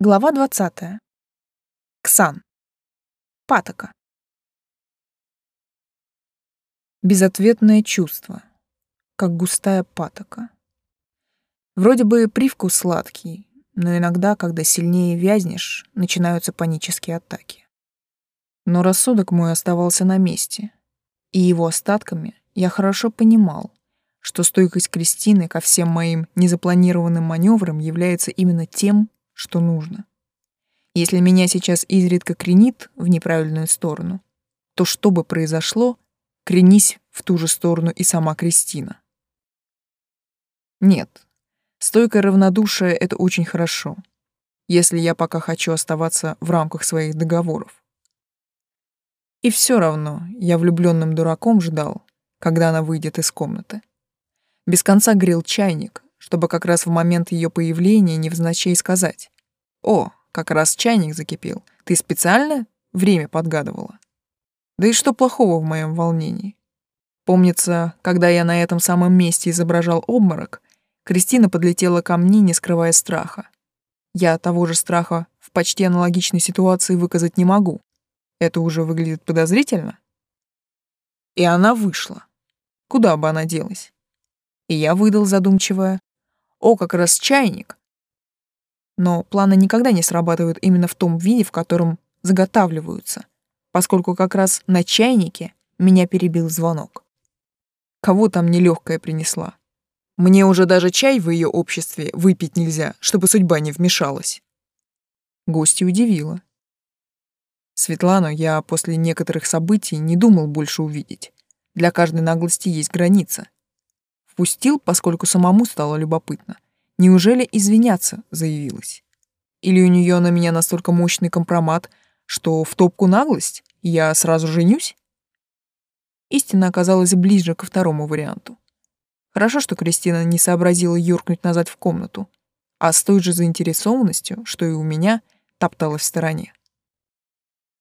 Глава 20. Ксан. Патока. Безответное чувство, как густая патока. Вроде бы привкус сладкий, но иногда, когда сильнее вязнешь, начинаются панические атаки. Но рассудок мой оставался на месте, и его остатками я хорошо понимал, что стойкость Кристины ко всем моим незапланированным маневрам является именно тем, что нужно. Если меня сейчас изредка кренит в неправильную сторону, то что бы произошло, кренись в ту же сторону и сама Кристина. Нет, стойкое равнодушие — это очень хорошо, если я пока хочу оставаться в рамках своих договоров. И все равно я влюбленным дураком ждал, когда она выйдет из комнаты. Без конца грел чайник, чтобы как раз в момент ее появления невзначай сказать. «О, как раз чайник закипел. Ты специально время подгадывала?» Да и что плохого в моем волнении? Помнится, когда я на этом самом месте изображал обморок, Кристина подлетела ко мне, не скрывая страха. Я того же страха в почти аналогичной ситуации выказать не могу. Это уже выглядит подозрительно. И она вышла. Куда бы она делась? И я выдал задумчивое. О, как раз чайник. Но планы никогда не срабатывают именно в том виде, в котором заготавливаются, поскольку как раз на чайнике меня перебил звонок. Кого там нелегкая принесла? Мне уже даже чай в ее обществе выпить нельзя, чтобы судьба не вмешалась. Гостья удивила. Светлану я после некоторых событий не думал больше увидеть. Для каждой наглости есть граница. Впустил, поскольку самому стало любопытно. Неужели извиняться заявилась? Или у нее на меня настолько мощный компромат, что в топку наглость я сразу женюсь? Истина оказалась ближе ко второму варианту. Хорошо, что Кристина не сообразила юркнуть назад в комнату, а с той же заинтересованностью, что и у меня, топталась в стороне.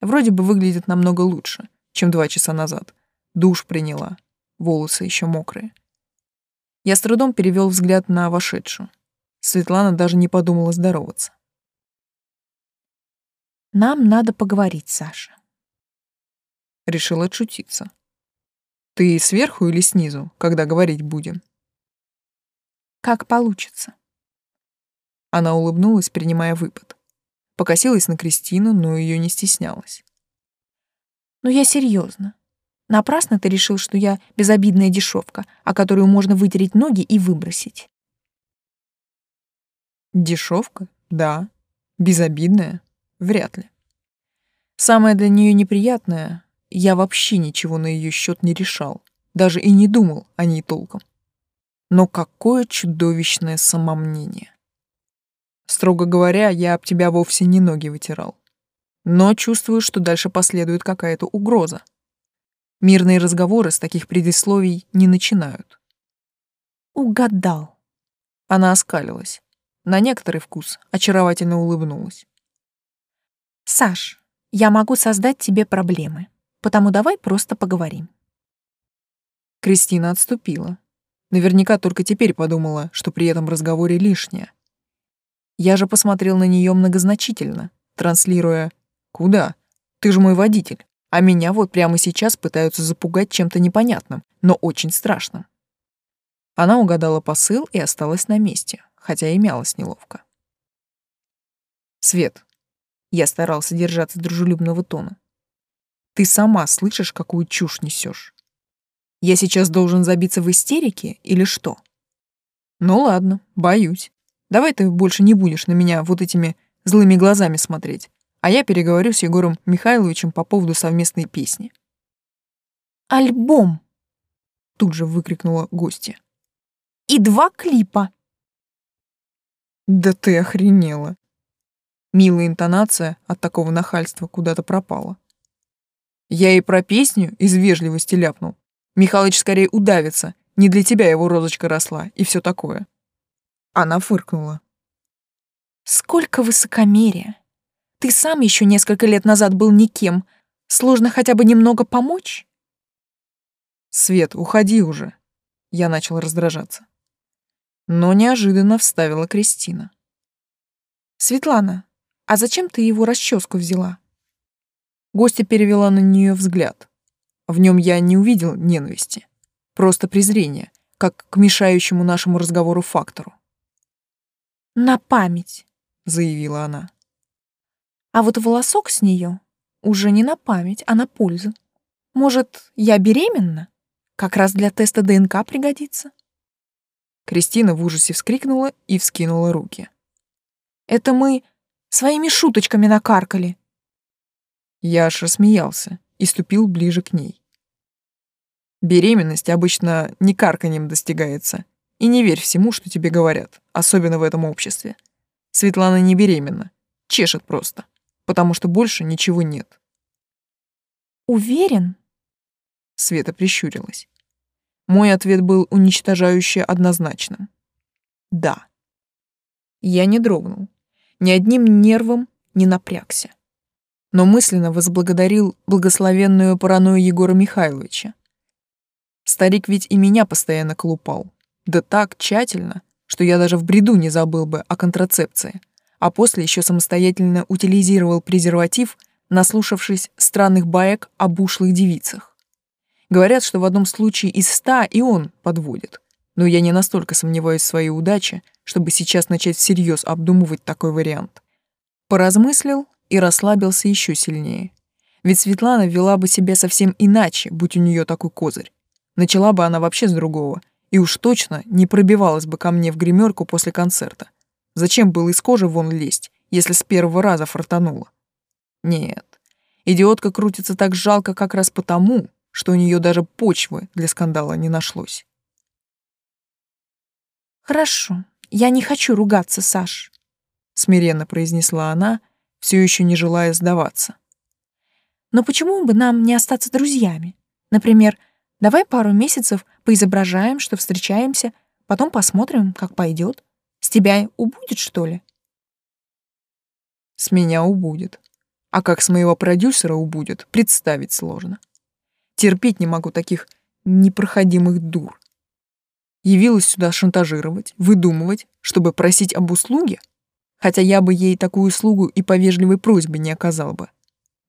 Вроде бы выглядит намного лучше, чем два часа назад. Душ приняла, волосы еще мокрые. Я с трудом перевел взгляд на вошедшую. Светлана даже не подумала здороваться. «Нам надо поговорить, Саша». Решила отшутиться. «Ты сверху или снизу, когда говорить будем?» «Как получится». Она улыбнулась, принимая выпад. Покосилась на Кристину, но ее не стеснялась. «Но я серьезно. Напрасно ты решил, что я безобидная дешевка, о которую можно вытереть ноги и выбросить. Дешевка? Да. Безобидная? Вряд ли. Самое для нее неприятное, я вообще ничего на ее счет не решал, даже и не думал о ней толком. Но какое чудовищное самомнение. Строго говоря, я об тебя вовсе не ноги вытирал. Но чувствую, что дальше последует какая-то угроза. Мирные разговоры с таких предисловий не начинают. Угадал. Она оскалилась. На некоторый вкус очаровательно улыбнулась. Саш, я могу создать тебе проблемы, потому давай просто поговорим. Кристина отступила. Наверняка только теперь подумала, что при этом разговоре лишнее. Я же посмотрел на нее многозначительно, транслируя «Куда? Ты же мой водитель». А меня вот прямо сейчас пытаются запугать чем-то непонятным, но очень страшным. Она угадала посыл и осталась на месте, хотя и мялась неловко. «Свет», — я старался держаться дружелюбного тона, «ты сама слышишь, какую чушь несешь? Я сейчас должен забиться в истерике или что?» «Ну ладно, боюсь. Давай ты больше не будешь на меня вот этими злыми глазами смотреть а я переговорю с Егором Михайловичем по поводу совместной песни. «Альбом!» — тут же выкрикнула гостья. «И два клипа!» «Да ты охренела!» Милая интонация от такого нахальства куда-то пропала. Я и про песню из вежливости ляпнул. Михалыч скорее удавится, не для тебя его розочка росла и все такое. Она фыркнула. «Сколько высокомерия! Ты сам еще несколько лет назад был никем. Сложно хотя бы немного помочь? Свет, уходи уже. Я начал раздражаться. Но неожиданно вставила Кристина. Светлана, А зачем ты его расческу взяла? Гостья перевела на нее взгляд. В нем я не увидел ненависти, просто презрение, как к мешающему нашему разговору фактору. «На память», — заявила она. «А вот волосок с нее уже не на память, а на пользу. Может, я беременна? Как раз для теста ДНК пригодится». Кристина в ужасе вскрикнула и вскинула руки. «Это мы своими шуточками накаркали». Я аж рассмеялся и ступил ближе к ней. Беременность обычно не карканьем достигается. И не верь всему, что тебе говорят, особенно в этом обществе. Светлана не беременна, чешет просто, потому что больше ничего нет. Уверен? Света прищурилась. Мой ответ был уничтожающе однозначным. Да. Я не дрогнул, ни одним нервом не напрягся. Но мысленно возблагодарил благословенную паранойю Егора Михайловича, Старик ведь и меня постоянно колупал. Да так тщательно, что я даже в бреду не забыл бы о контрацепции. А после еще самостоятельно утилизировал презерватив, наслушавшись странных баек об ушлых девицах. Говорят, что в одном случае из ста и он подводит. Но я не настолько сомневаюсь в своей удаче, чтобы сейчас начать всерьез обдумывать такой вариант. Поразмыслил и расслабился еще сильнее. Ведь Светлана вела бы себя совсем иначе, будь у нее такой козырь. Начала бы она вообще с другого, и уж точно не пробивалась бы ко мне в гримерку после концерта. Зачем было из кожи вон лезть, если с первого раза фартануло? Нет, идиотка крутится так жалко как раз потому, что у нее даже почвы для скандала не нашлось. «Хорошо, я не хочу ругаться, Саш», — смиренно произнесла она, все еще не желая сдаваться. «Но почему бы нам не остаться друзьями? Например, — Давай пару месяцев поизображаем, что встречаемся, потом посмотрим, как пойдет. С тебя убудет, что ли? С меня убудет. А как с моего продюсера убудет, представить сложно. Терпеть не могу таких непроходимых дур. Явилась сюда шантажировать, выдумывать, чтобы просить об услуге? Хотя я бы ей такую услугу и по вежливой просьбе не оказал бы.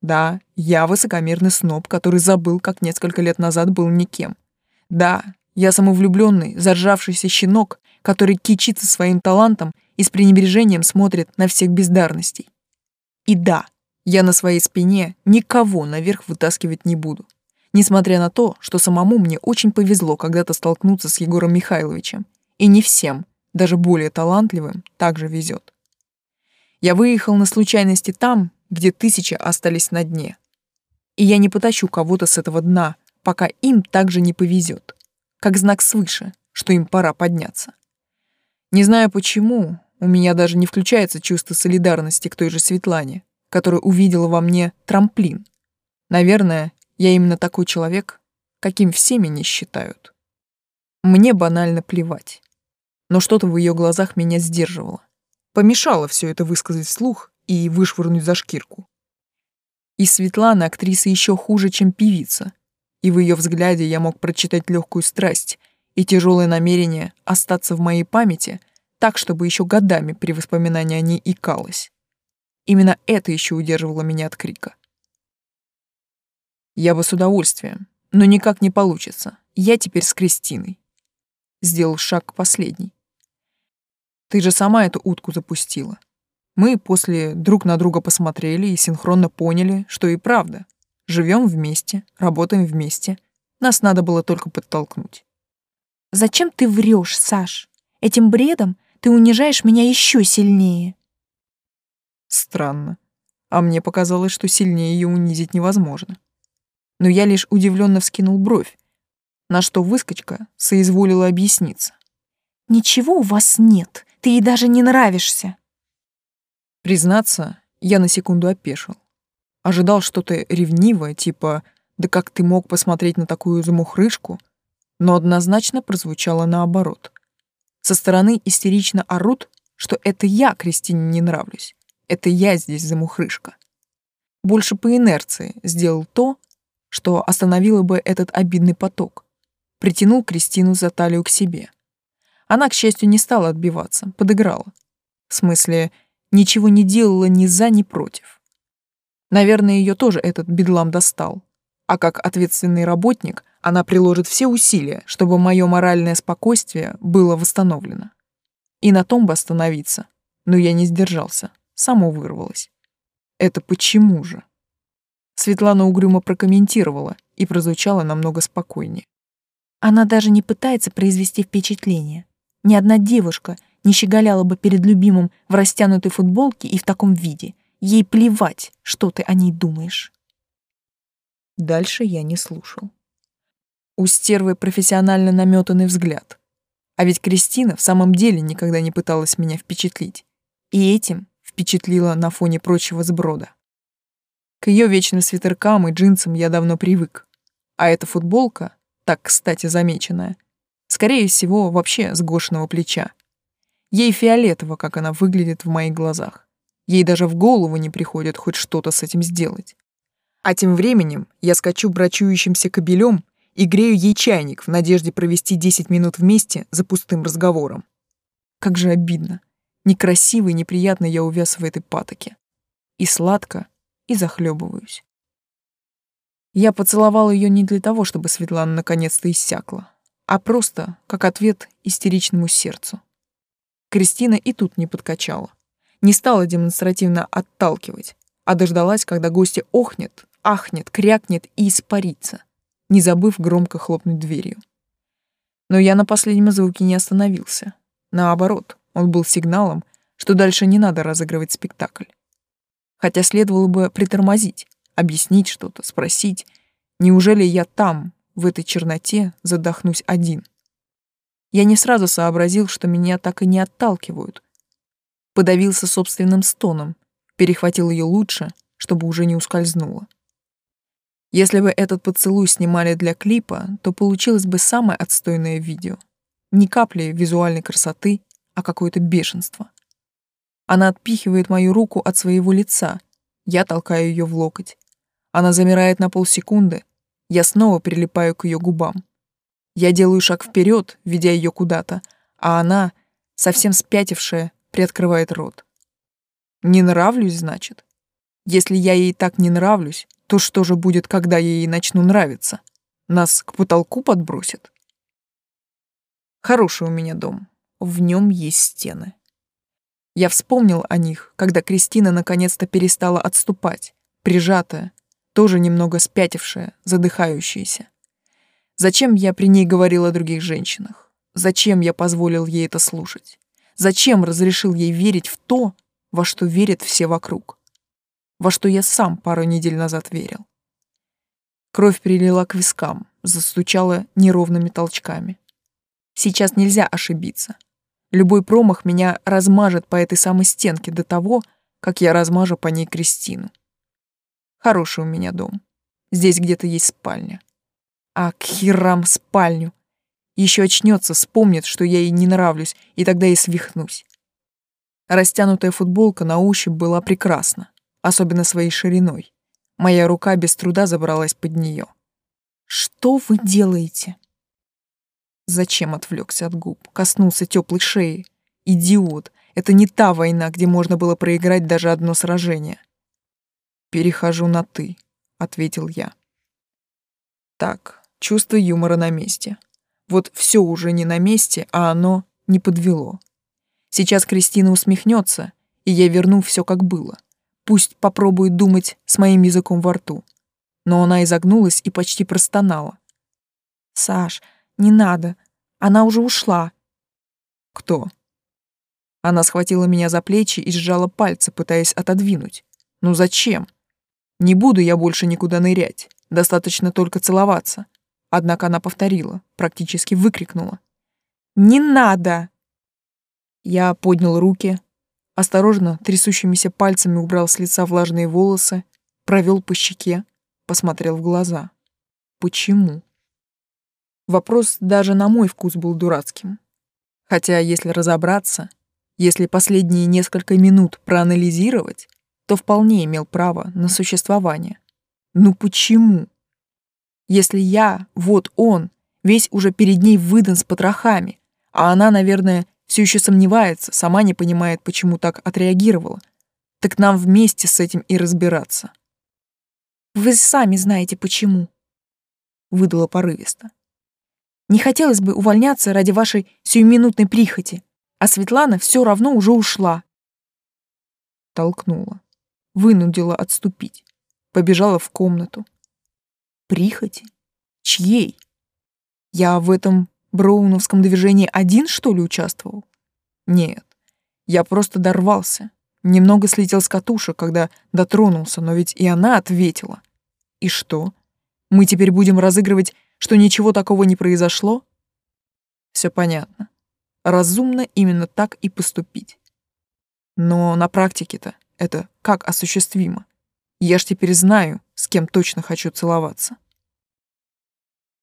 Да, я высокомерный сноб, который забыл, как несколько лет назад был никем. Да, я самовлюбленный, заржавшийся щенок, который кичится своим талантом и с пренебрежением смотрит на всех бездарностей. И да, я на своей спине никого наверх вытаскивать не буду. Несмотря на то, что самому мне очень повезло когда-то столкнуться с Егором Михайловичем, и не всем, даже более талантливым, также везет. Я выехал на случайности там, где тысячи остались на дне. И я не потащу кого-то с этого дна, пока им также не повезет, как знак свыше, что им пора подняться. Не знаю почему, у меня даже не включается чувство солидарности к той же Светлане, которая увидела во мне трамплин. Наверное, я именно такой человек, каким все меня считают. Мне банально плевать. Но что-то в ее глазах меня сдерживало. Помешало все это высказать вслух и вышвырнуть за шкирку. И Светлана актриса еще хуже, чем певица, и в ее взгляде я мог прочитать легкую страсть и тяжелое намерение остаться в моей памяти так, чтобы еще годами при воспоминании о ней икалось. Именно это еще удерживало меня от крика. Я бы с удовольствием, но никак не получится. Я теперь с Кристиной. Сделал шаг последний. Ты же сама эту утку запустила. Мы после друг на друга посмотрели и синхронно поняли, что и правда. Живем вместе, работаем вместе. Нас надо было только подтолкнуть. Зачем ты врешь, Саш? Этим бредом ты унижаешь меня еще сильнее. Странно. А мне показалось, что сильнее ее унизить невозможно. Но я лишь удивленно вскинул бровь, на что выскочка соизволила объясниться. «Ничего у вас нет, ты ей даже не нравишься». Признаться, я на секунду опешил. Ожидал что-то ревнивое, типа «Да как ты мог посмотреть на такую замухрышку?» Но однозначно прозвучало наоборот. Со стороны истерично орут, что это я Кристине не нравлюсь. Это я здесь замухрышка. Больше по инерции сделал то, что остановило бы этот обидный поток. Притянул Кристину за талию к себе. Она, к счастью, не стала отбиваться, подыграла. В смысле, ничего не делала ни за, ни против. Наверное, ее тоже этот бедлам достал. А как ответственный работник, она приложит все усилия, чтобы мое моральное спокойствие было восстановлено. И на том бы остановиться. Но я не сдержался, само вырвалось. Это почему же? Светлана угрюмо прокомментировала и прозвучала намного спокойнее. Она даже не пытается произвести впечатление. Ни одна девушка не щеголяла бы перед любимым в растянутой футболке и в таком виде. Ей плевать, что ты о ней думаешь. Дальше я не слушал. У стервы профессионально наметанный взгляд. А ведь Кристина в самом деле никогда не пыталась меня впечатлить. И этим впечатлила на фоне прочего сброда. К ее вечным свитеркам и джинсам я давно привык. А эта футболка, так, кстати, замеченная, скорее всего, вообще с Гошиного плеча. Ей фиолетово, как она выглядит в моих глазах. Ей даже в голову не приходит хоть что-то с этим сделать. А тем временем я скачу брачующимся кобелем и грею ей чайник в надежде провести 10 минут вместе за пустым разговором. Как же обидно. Некрасиво и неприятно я увяз в этой патоке. И сладко, и захлебываюсь. Я поцеловал ее не для того, чтобы Светлана наконец-то иссякла, а просто как ответ истеричному сердцу. Кристина и тут не подкачала. Не стала демонстративно отталкивать, а дождалась, когда гостья охнет, ахнет, крякнет и испарится, не забыв громко хлопнуть дверью. Но я на последнем звуке не остановился. Наоборот, он был сигналом, что дальше не надо разыгрывать спектакль хотя следовало бы притормозить, объяснить что-то, спросить, неужели я там, в этой черноте, задохнусь один. Я не сразу сообразил, что меня так и не отталкивают. Подавился собственным стоном, перехватил ее лучше, чтобы уже не ускользнуло. Если бы этот поцелуй снимали для клипа, то получилось бы самое отстойное видео. Ни капли визуальной красоты, а какое-то бешенство. Она отпихивает мою руку от своего лица. Я толкаю ее в локоть. Она замирает на полсекунды. Я снова прилипаю к ее губам. Я делаю шаг вперед, ведя ее куда-то, а она, совсем спятившая, приоткрывает рот. Не нравлюсь, значит? Если я ей так не нравлюсь, то что же будет, когда я ей начну нравиться? Нас к потолку подбросят? Хороший у меня дом. В нем есть стены. Я вспомнил о них, когда Кристина наконец-то перестала отступать, прижатая, тоже немного спятившая, задыхающаяся. Зачем я при ней говорил о других женщинах? Зачем я позволил ей это слушать? Зачем разрешил ей верить в то, во что верят все вокруг? Во что я сам пару недель назад верил? Кровь прилила к вискам, застучала неровными толчками. Сейчас нельзя ошибиться. Любой промах меня размажет по этой самой стенке до того, как я размажу по ней Кристину. Хороший у меня дом. Здесь где-то есть спальня. А к херам спальню. Еще очнется, вспомнит, что я ей не нравлюсь, и тогда и свихнусь. Растянутая футболка на ощупь была прекрасна, особенно своей шириной. Моя рука без труда забралась под нее. «Что вы делаете?» Зачем отвлекся от губ? Коснулся теплой шеи. Идиот. Это не та война, где можно было проиграть даже одно сражение. «Перехожу на «ты», — ответил я. Так, чувство юмора на месте. Вот все уже не на месте, а оно не подвело. Сейчас Кристина усмехнется, и я верну все как было. Пусть попробует думать с моим языком во рту. Но она изогнулась и почти простонала. «Саш, не надо. Она уже ушла. Кто? Она схватила меня за плечи и сжала пальцы, пытаясь отодвинуть. Ну зачем? Не буду я больше никуда нырять. Достаточно только целоваться. Однако она повторила, практически выкрикнула. «Не надо!» Я поднял руки, осторожно, трясущимися пальцами убрал с лица влажные волосы, провел по щеке, посмотрел в глаза. Почему? Вопрос даже на мой вкус был дурацким. Хотя, если разобраться, если последние несколько минут проанализировать, то вполне имел право на существование. Ну почему? Если я, вот он, весь уже перед ней выдан с потрохами, а она, наверное, все еще сомневается, сама не понимает, почему так отреагировала. Так нам вместе с этим и разбираться. Вы сами знаете, почему. Выдала порывисто. Не хотелось бы увольняться ради вашей сиюминутной прихоти, а Светлана все равно уже ушла. Толкнула, вынудила отступить, побежала в комнату. Прихоти? Чьей? Я в этом броуновском движении один, что ли, участвовал? Нет, я просто дорвался. Немного слетел с катушек, когда дотронулся, но ведь и она ответила. И что? Мы теперь будем разыгрывать, что ничего такого не произошло? Все понятно. Разумно именно так и поступить. Но на практике-то это как осуществимо? Я ж теперь знаю, с кем точно хочу целоваться.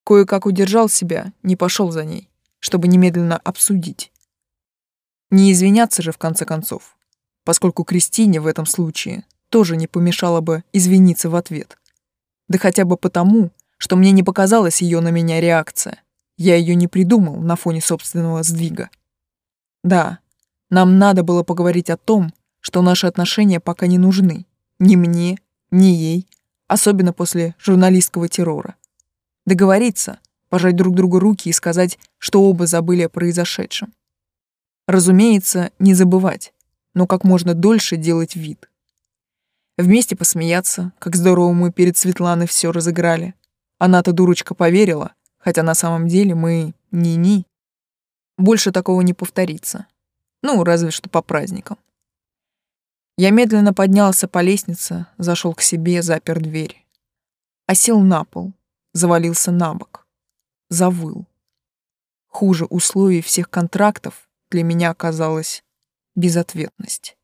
Кое-как удержал себя, не пошел за ней, чтобы немедленно обсудить. Не извиняться же в конце концов, поскольку Кристине в этом случае тоже не помешало бы извиниться в ответ. Да хотя бы потому, что мне не показалась ее на меня реакция. Я ее не придумал на фоне собственного сдвига. Да, нам надо было поговорить о том, что наши отношения пока не нужны. Ни мне, ни ей, особенно после журналистского террора. Договориться, пожать друг другу руки и сказать, что оба забыли о произошедшем. Разумеется, не забывать, но как можно дольше делать вид. Вместе посмеяться, как здорово мы перед Светланой все разыграли. Она-то дурочка поверила, хотя на самом деле мы ни-ни. Больше такого не повторится. Ну, разве что по праздникам. Я медленно поднялся по лестнице, зашел к себе, запер дверь. Осел на пол, завалился на бок. Завыл. Хуже условий всех контрактов для меня оказалась безответность.